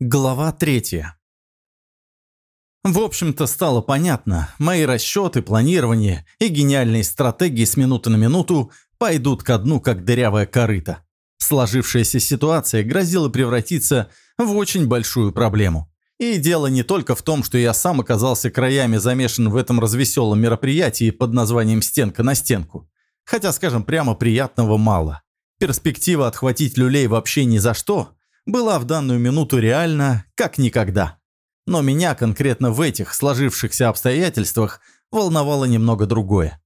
Глава третья. В общем-то, стало понятно, мои расчеты, планирование и гениальные стратегии с минуты на минуту пойдут ко дну, как дырявая корыта. Сложившаяся ситуация грозила превратиться в очень большую проблему. И дело не только в том, что я сам оказался краями замешан в этом развеселом мероприятии под названием «Стенка на стенку». Хотя, скажем прямо, приятного мало. Перспектива отхватить люлей вообще ни за что – была в данную минуту реальна как никогда. Но меня конкретно в этих сложившихся обстоятельствах волновало немного другое.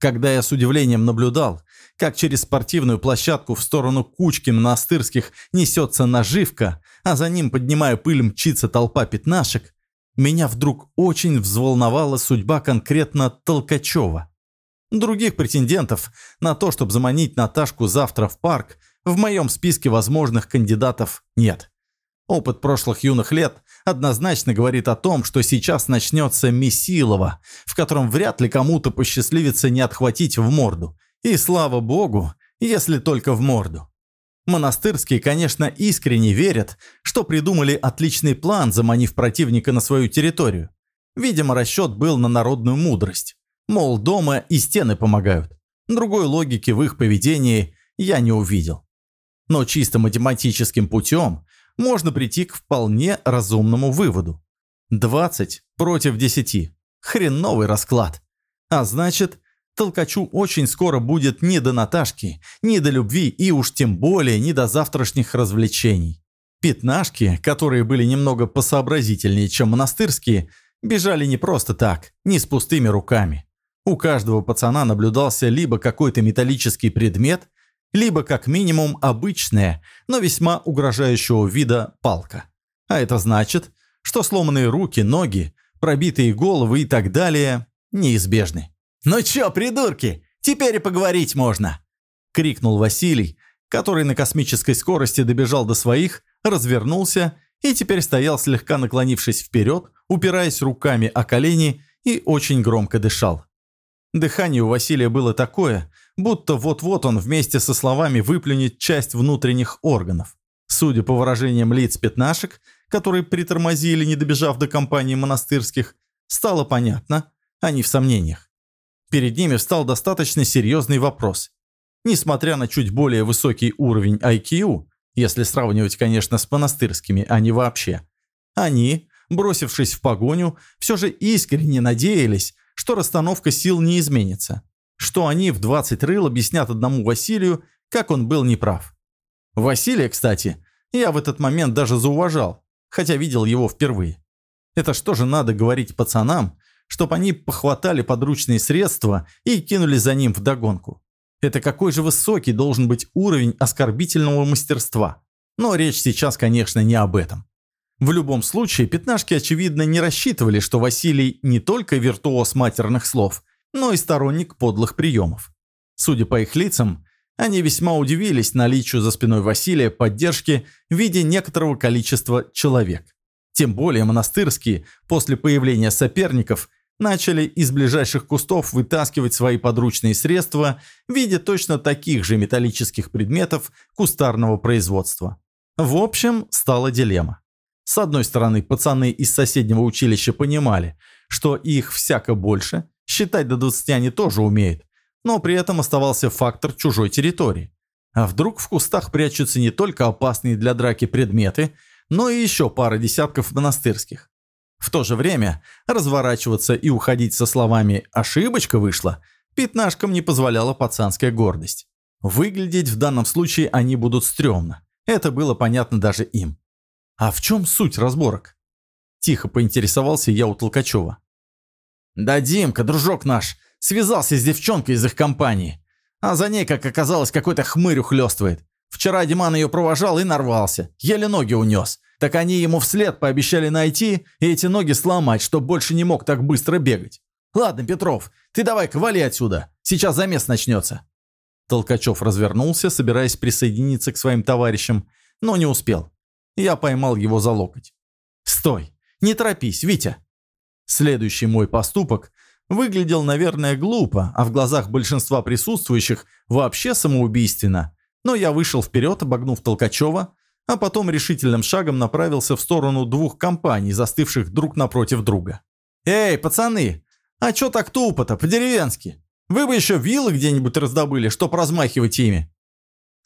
Когда я с удивлением наблюдал, как через спортивную площадку в сторону кучки монастырских несется наживка, а за ним, поднимая пыль, мчится толпа пятнашек, меня вдруг очень взволновала судьба конкретно Толкачева. Других претендентов на то, чтобы заманить Наташку завтра в парк, в моем списке возможных кандидатов нет. Опыт прошлых юных лет однозначно говорит о том, что сейчас начнется Месилово, в котором вряд ли кому-то посчастливится не отхватить в морду. И слава богу, если только в морду. Монастырские, конечно, искренне верят, что придумали отличный план, заманив противника на свою территорию. Видимо, расчет был на народную мудрость. Мол, дома и стены помогают. Другой логики в их поведении я не увидел. Но чисто математическим путем можно прийти к вполне разумному выводу. 20 против 10. Хреновый расклад. А значит, Толкачу очень скоро будет не до Наташки, не до любви и уж тем более не до завтрашних развлечений. Пятнашки, которые были немного посообразительнее, чем монастырские, бежали не просто так, не с пустыми руками. У каждого пацана наблюдался либо какой-то металлический предмет, либо как минимум обычная, но весьма угрожающего вида палка. А это значит, что сломанные руки, ноги, пробитые головы и так далее неизбежны. «Ну чё, придурки, теперь и поговорить можно!» — крикнул Василий, который на космической скорости добежал до своих, развернулся и теперь стоял слегка наклонившись вперед, упираясь руками о колени и очень громко дышал. Дыхание у Василия было такое, будто вот-вот он вместе со словами выплюнет часть внутренних органов. Судя по выражениям лиц пятнашек, которые притормозили, не добежав до компании монастырских, стало понятно, они в сомнениях. Перед ними встал достаточно серьезный вопрос. Несмотря на чуть более высокий уровень IQ, если сравнивать, конечно, с монастырскими, а не вообще, они, бросившись в погоню, все же искренне надеялись, что расстановка сил не изменится что они в 20 рыл объяснят одному Василию, как он был неправ. Василия, кстати, я в этот момент даже зауважал, хотя видел его впервые. Это что же надо говорить пацанам, чтобы они похватали подручные средства и кинули за ним в догонку? Это какой же высокий должен быть уровень оскорбительного мастерства? Но речь сейчас, конечно, не об этом. В любом случае, пятнашки, очевидно, не рассчитывали, что Василий не только виртуоз матерных слов, но и сторонник подлых приемов. Судя по их лицам, они весьма удивились наличию за спиной Василия поддержки в виде некоторого количества человек. Тем более монастырские, после появления соперников, начали из ближайших кустов вытаскивать свои подручные средства в виде точно таких же металлических предметов кустарного производства. В общем, стала дилемма. С одной стороны, пацаны из соседнего училища понимали, что их всяко больше – Считать до 20 они тоже умеют, но при этом оставался фактор чужой территории. А вдруг в кустах прячутся не только опасные для драки предметы, но и еще пара десятков монастырских. В то же время разворачиваться и уходить со словами «ошибочка вышла» пятнашкам не позволяла пацанская гордость. Выглядеть в данном случае они будут стрёмно. Это было понятно даже им. А в чем суть разборок? Тихо поинтересовался я у Толкачева. Да Димка, дружок наш, связался с девчонкой из их компании. А за ней, как оказалось, какой-то хмырь ухлёстывает. Вчера Диман ее провожал и нарвался. Еле ноги унес. Так они ему вслед пообещали найти и эти ноги сломать, чтоб больше не мог так быстро бегать. Ладно, Петров, ты давай-ка вали отсюда. Сейчас замес начнется. Толкачев развернулся, собираясь присоединиться к своим товарищам, но не успел. Я поймал его за локоть. «Стой! Не торопись, Витя!» Следующий мой поступок выглядел, наверное, глупо, а в глазах большинства присутствующих вообще самоубийственно. Но я вышел вперед, обогнув Толкачева, а потом решительным шагом направился в сторону двух компаний, застывших друг напротив друга. «Эй, пацаны, а чё так тупо-то, по-деревенски? Вы бы еще вилы где-нибудь раздобыли, чтоб размахивать ими!»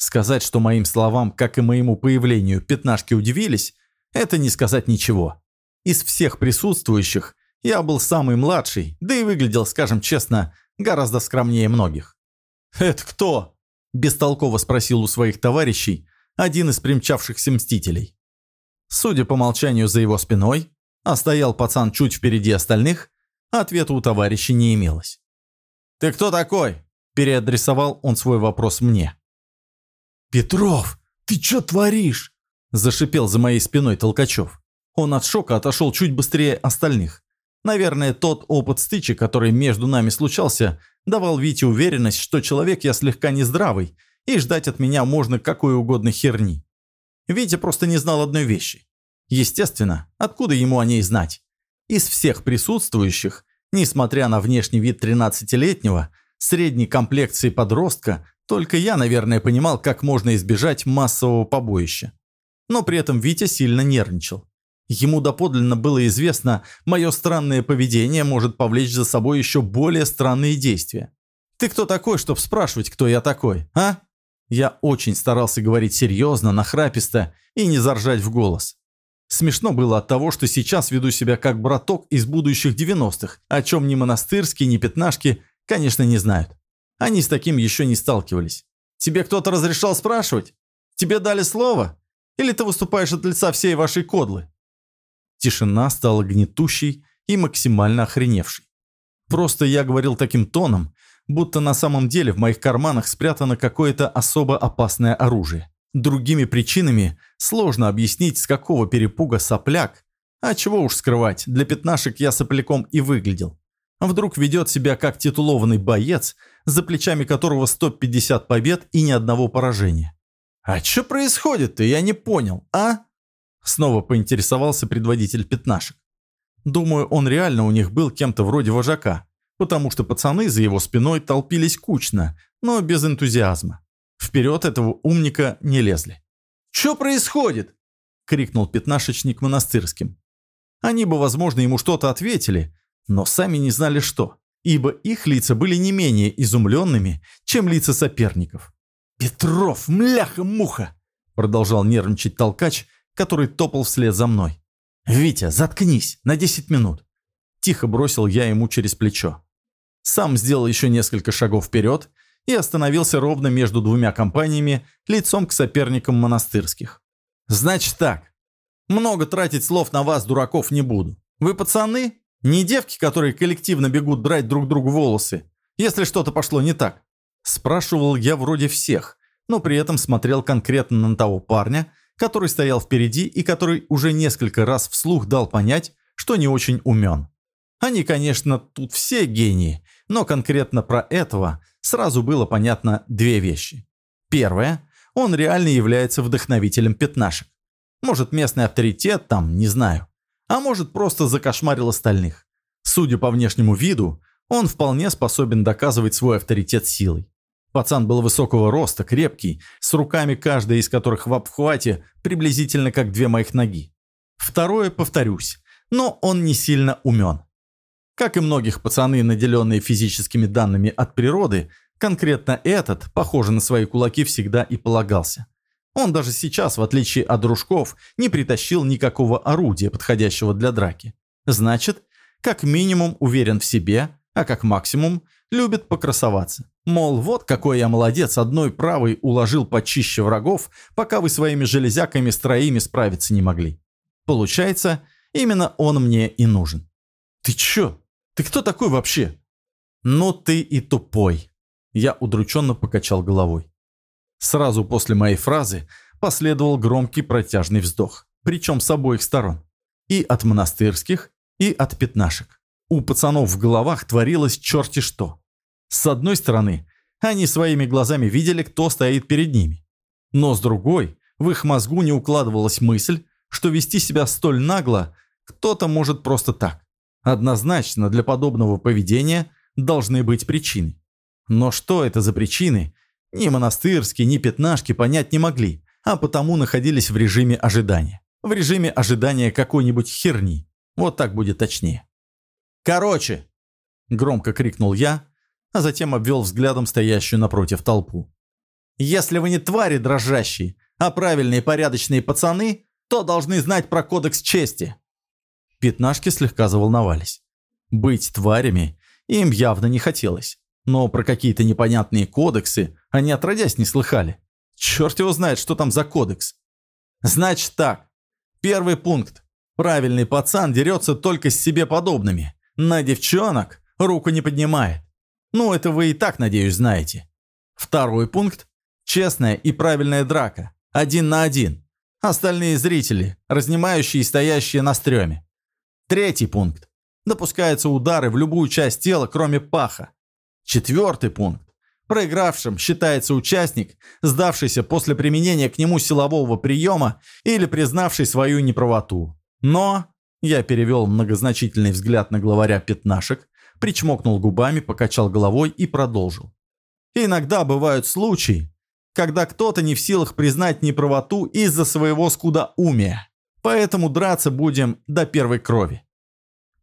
Сказать, что моим словам, как и моему появлению, пятнашки удивились, это не сказать ничего. Из всех присутствующих я был самый младший, да и выглядел, скажем честно, гораздо скромнее многих. «Это кто?» – бестолково спросил у своих товарищей один из примчавшихся мстителей. Судя по молчанию за его спиной, а стоял пацан чуть впереди остальных, ответа у товарища не имелось. «Ты кто такой?» – переадресовал он свой вопрос мне. «Петров, ты чё творишь?» – зашипел за моей спиной Толкачев. Он от шока отошел чуть быстрее остальных. Наверное, тот опыт стычи, который между нами случался, давал Вите уверенность, что человек я слегка нездравый, и ждать от меня можно какой угодно херни. Витя просто не знал одной вещи. Естественно, откуда ему о ней знать? Из всех присутствующих, несмотря на внешний вид 13-летнего, средней комплекции подростка, только я, наверное, понимал, как можно избежать массового побоища. Но при этом Витя сильно нервничал. Ему доподлинно было известно, мое странное поведение может повлечь за собой еще более странные действия. «Ты кто такой, чтоб спрашивать, кто я такой, а?» Я очень старался говорить серьезно, нахраписто и не заржать в голос. Смешно было от того, что сейчас веду себя как браток из будущих 90-х, о чем ни монастырские, ни пятнашки, конечно, не знают. Они с таким еще не сталкивались. Тебе кто-то разрешал спрашивать? Тебе дали слово? Или ты выступаешь от лица всей вашей кодлы? Тишина стала гнетущей и максимально охреневшей. Просто я говорил таким тоном, будто на самом деле в моих карманах спрятано какое-то особо опасное оружие. Другими причинами сложно объяснить, с какого перепуга сопляк, а чего уж скрывать, для пятнашек я сопляком и выглядел. Вдруг ведет себя как титулованный боец, за плечами которого 150 побед и ни одного поражения. «А что происходит-то, я не понял, а?» Снова поинтересовался предводитель пятнашек. Думаю, он реально у них был кем-то вроде вожака, потому что пацаны за его спиной толпились кучно, но без энтузиазма. Вперед этого умника не лезли. «Чё происходит?» — крикнул пятнашечник монастырским. Они бы, возможно, ему что-то ответили, но сами не знали что, ибо их лица были не менее изумленными, чем лица соперников. «Петров, мляха-муха!» — продолжал нервничать толкач, который топал вслед за мной. «Витя, заткнись на 10 минут!» Тихо бросил я ему через плечо. Сам сделал еще несколько шагов вперед и остановился ровно между двумя компаниями, лицом к соперникам монастырских. «Значит так. Много тратить слов на вас, дураков, не буду. Вы пацаны? Не девки, которые коллективно бегут брать друг другу волосы, если что-то пошло не так?» Спрашивал я вроде всех, но при этом смотрел конкретно на того парня, который стоял впереди и который уже несколько раз вслух дал понять, что не очень умен. Они, конечно, тут все гении, но конкретно про этого сразу было понятно две вещи. Первое, он реально является вдохновителем пятнашек. Может, местный авторитет там, не знаю. А может, просто закошмарил остальных. Судя по внешнему виду, он вполне способен доказывать свой авторитет силой. Пацан был высокого роста, крепкий, с руками, каждая из которых в обхвате приблизительно как две моих ноги. Второе, повторюсь, но он не сильно умен. Как и многих пацаны, наделенные физическими данными от природы, конкретно этот, похоже на свои кулаки, всегда и полагался. Он даже сейчас, в отличие от дружков, не притащил никакого орудия, подходящего для драки. Значит, как минимум уверен в себе, а как максимум любит покрасоваться. Мол, вот какой я молодец, одной правой уложил почище врагов, пока вы своими железяками с троими справиться не могли. Получается, именно он мне и нужен. «Ты чё? Ты кто такой вообще?» «Ну ты и тупой!» Я удрученно покачал головой. Сразу после моей фразы последовал громкий протяжный вздох, причем с обоих сторон. И от монастырских, и от пятнашек. У пацанов в головах творилось черти что. С одной стороны, они своими глазами видели, кто стоит перед ними. Но с другой, в их мозгу не укладывалась мысль, что вести себя столь нагло кто-то может просто так. Однозначно для подобного поведения должны быть причины. Но что это за причины, ни монастырские, ни пятнашки понять не могли, а потому находились в режиме ожидания. В режиме ожидания какой-нибудь херни. Вот так будет точнее. «Короче!» – громко крикнул я, а затем обвел взглядом стоящую напротив толпу. «Если вы не твари дрожащие, а правильные порядочные пацаны, то должны знать про кодекс чести». Пятнашки слегка заволновались. Быть тварями им явно не хотелось. Но про какие-то непонятные кодексы они отродясь не слыхали. Черт его знает, что там за кодекс. Значит так. Первый пункт. Правильный пацан дерется только с себе подобными. На девчонок руку не поднимает. Ну, это вы и так, надеюсь, знаете. Второй пункт. Честная и правильная драка. Один на один. Остальные зрители, разнимающие и стоящие на стреме. Третий пункт. Допускаются удары в любую часть тела, кроме паха. Четвертый пункт. Проигравшим считается участник, сдавшийся после применения к нему силового приема или признавший свою неправоту. Но, я перевел многозначительный взгляд на главаря пятнашек, причмокнул губами, покачал головой и продолжил. Иногда бывают случаи, когда кто-то не в силах признать неправоту из-за своего скудоумия. Поэтому драться будем до первой крови.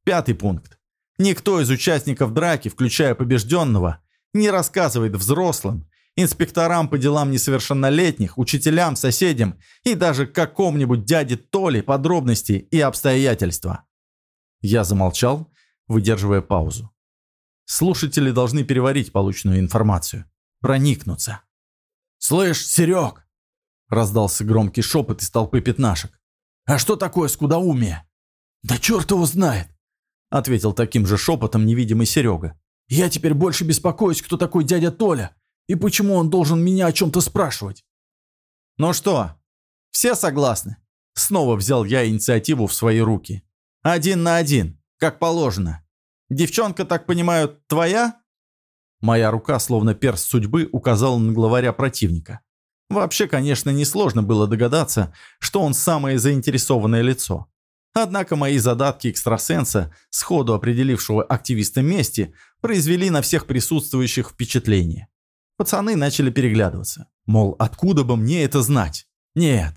Пятый пункт. Никто из участников драки, включая побежденного, не рассказывает взрослым, инспекторам по делам несовершеннолетних, учителям, соседям и даже какому-нибудь дяде Толе подробности и обстоятельства. Я замолчал, выдерживая паузу. Слушатели должны переварить полученную информацию, проникнуться. «Слышь, Серег!» – раздался громкий шепот из толпы пятнашек. «А что такое скудоумие?» «Да черт его знает!» – ответил таким же шепотом невидимый Серега. «Я теперь больше беспокоюсь, кто такой дядя Толя, и почему он должен меня о чем-то спрашивать». «Ну что, все согласны?» Снова взял я инициативу в свои руки. «Один на один, как положено. Девчонка, так понимаю, твоя?» Моя рука, словно перст судьбы, указала на главаря противника. Вообще, конечно, несложно было догадаться, что он самое заинтересованное лицо. Однако мои задатки экстрасенса, сходу определившего активиста мести, произвели на всех присутствующих впечатление. Пацаны начали переглядываться. Мол, откуда бы мне это знать? Нет,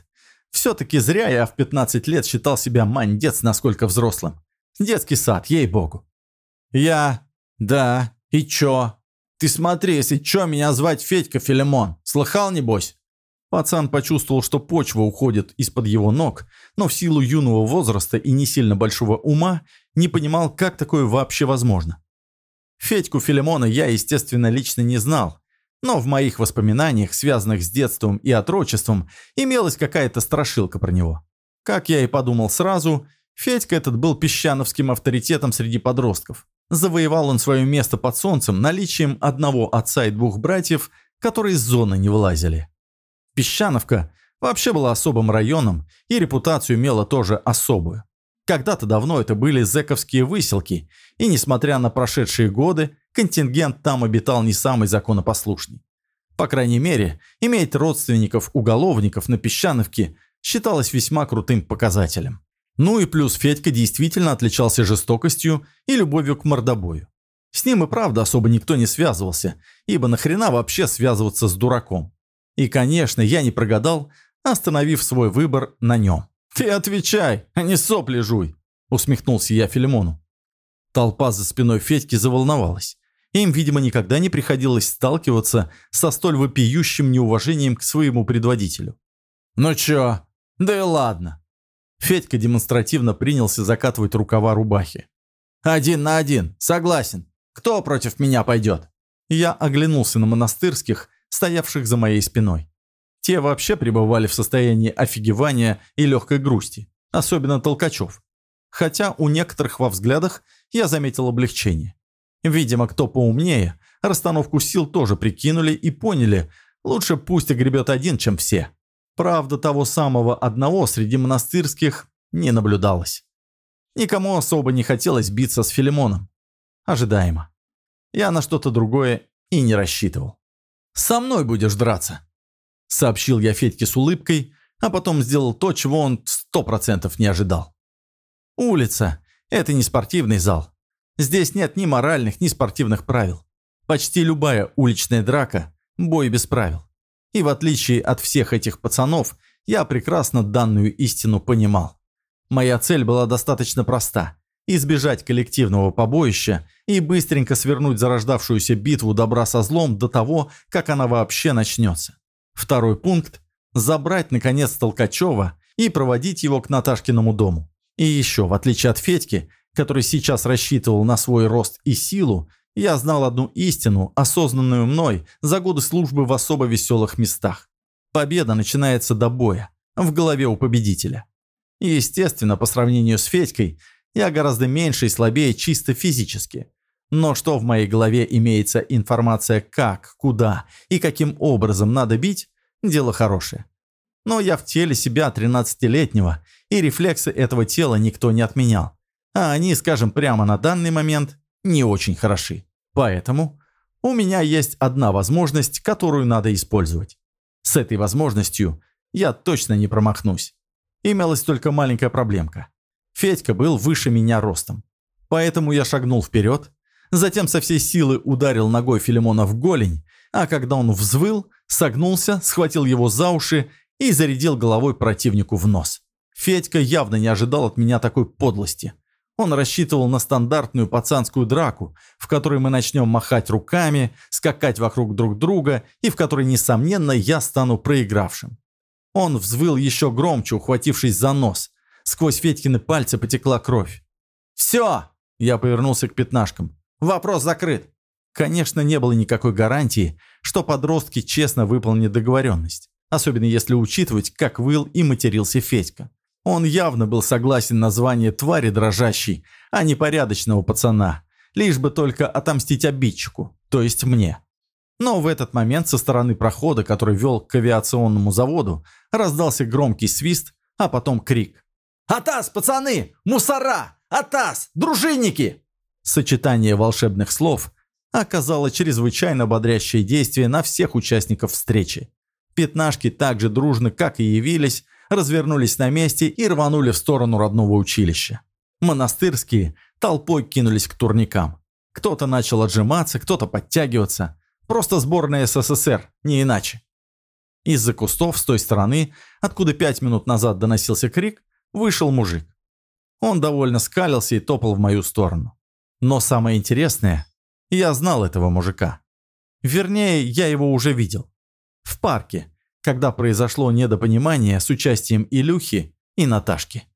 все-таки зря я в 15 лет считал себя мандец насколько взрослым. Детский сад, ей-богу. Я... Да, и чё? Ты смотри, если чё, меня звать Федька Филимон. Слыхал, небось? Пацан почувствовал, что почва уходит из-под его ног, но в силу юного возраста и не сильно большого ума не понимал, как такое вообще возможно. Федьку Филимона я, естественно, лично не знал, но в моих воспоминаниях, связанных с детством и отрочеством, имелась какая-то страшилка про него. Как я и подумал сразу, Федька этот был песчановским авторитетом среди подростков. Завоевал он свое место под солнцем наличием одного отца и двух братьев, которые из зоны не вылазили. Песчановка вообще была особым районом и репутацию имела тоже особую. Когда-то давно это были зэковские выселки, и несмотря на прошедшие годы, контингент там обитал не самый законопослушный. По крайней мере, иметь родственников-уголовников на Песчановке считалось весьма крутым показателем. Ну и плюс Федька действительно отличался жестокостью и любовью к мордобою. С ним и правда особо никто не связывался, ибо нахрена вообще связываться с дураком. И, конечно, я не прогадал, остановив свой выбор на нем. «Ты отвечай, а не сопли жуй!» – усмехнулся я Филимону. Толпа за спиной Федьки заволновалась. Им, видимо, никогда не приходилось сталкиваться со столь вопиющим неуважением к своему предводителю. «Ну чё? Да и ладно!» Федька демонстративно принялся закатывать рукава рубахи. «Один на один, согласен. Кто против меня пойдет?» Я оглянулся на монастырских, стоявших за моей спиной. Те вообще пребывали в состоянии офигевания и легкой грусти, особенно Толкачев. Хотя у некоторых во взглядах я заметил облегчение. Видимо, кто поумнее, расстановку сил тоже прикинули и поняли, лучше пусть огребет один, чем все. Правда, того самого одного среди монастырских не наблюдалось. Никому особо не хотелось биться с Филимоном. Ожидаемо. Я на что-то другое и не рассчитывал. «Со мной будешь драться», — сообщил я Федьке с улыбкой, а потом сделал то, чего он сто процентов не ожидал. «Улица — это не спортивный зал. Здесь нет ни моральных, ни спортивных правил. Почти любая уличная драка — бой без правил. И в отличие от всех этих пацанов, я прекрасно данную истину понимал. Моя цель была достаточно проста – избежать коллективного побоища и быстренько свернуть зарождавшуюся битву добра со злом до того, как она вообще начнется. Второй пункт – забрать, наконец, Толкачева и проводить его к Наташкиному дому. И еще, в отличие от Федьки, который сейчас рассчитывал на свой рост и силу, я знал одну истину, осознанную мной за годы службы в особо веселых местах. Победа начинается до боя, в голове у победителя. Естественно, по сравнению с Федькой, я гораздо меньше и слабее чисто физически. Но что в моей голове имеется информация как, куда и каким образом надо бить, дело хорошее. Но я в теле себя 13-летнего, и рефлексы этого тела никто не отменял. А они, скажем прямо на данный момент, не очень хороши. Поэтому у меня есть одна возможность, которую надо использовать. С этой возможностью я точно не промахнусь. Имелась только маленькая проблемка. Федька был выше меня ростом. Поэтому я шагнул вперед, затем со всей силы ударил ногой Филимона в голень, а когда он взвыл, согнулся, схватил его за уши и зарядил головой противнику в нос. Федька явно не ожидал от меня такой подлости. Он рассчитывал на стандартную пацанскую драку, в которой мы начнем махать руками, скакать вокруг друг друга и в которой, несомненно, я стану проигравшим. Он взвыл еще громче, ухватившись за нос. Сквозь Федькины пальцы потекла кровь. «Все!» – я повернулся к пятнашкам. «Вопрос закрыт!» Конечно, не было никакой гарантии, что подростки честно выполнят договоренность. Особенно если учитывать, как выл и матерился Федька. Он явно был согласен на звание твари дрожащей, а не порядочного пацана. Лишь бы только отомстить обидчику, то есть мне. Но в этот момент со стороны прохода, который вел к авиационному заводу, раздался громкий свист, а потом крик. «Атас, пацаны! Мусора! Атас! Дружинники!» Сочетание волшебных слов оказало чрезвычайно бодрящее действие на всех участников встречи. Пятнашки так же дружно, как и явились, развернулись на месте и рванули в сторону родного училища. Монастырские толпой кинулись к турникам. Кто-то начал отжиматься, кто-то подтягиваться. Просто сборная СССР, не иначе. Из-за кустов с той стороны, откуда пять минут назад доносился крик, вышел мужик. Он довольно скалился и топал в мою сторону. Но самое интересное, я знал этого мужика. Вернее, я его уже видел. В парке, когда произошло недопонимание с участием Илюхи и Наташки.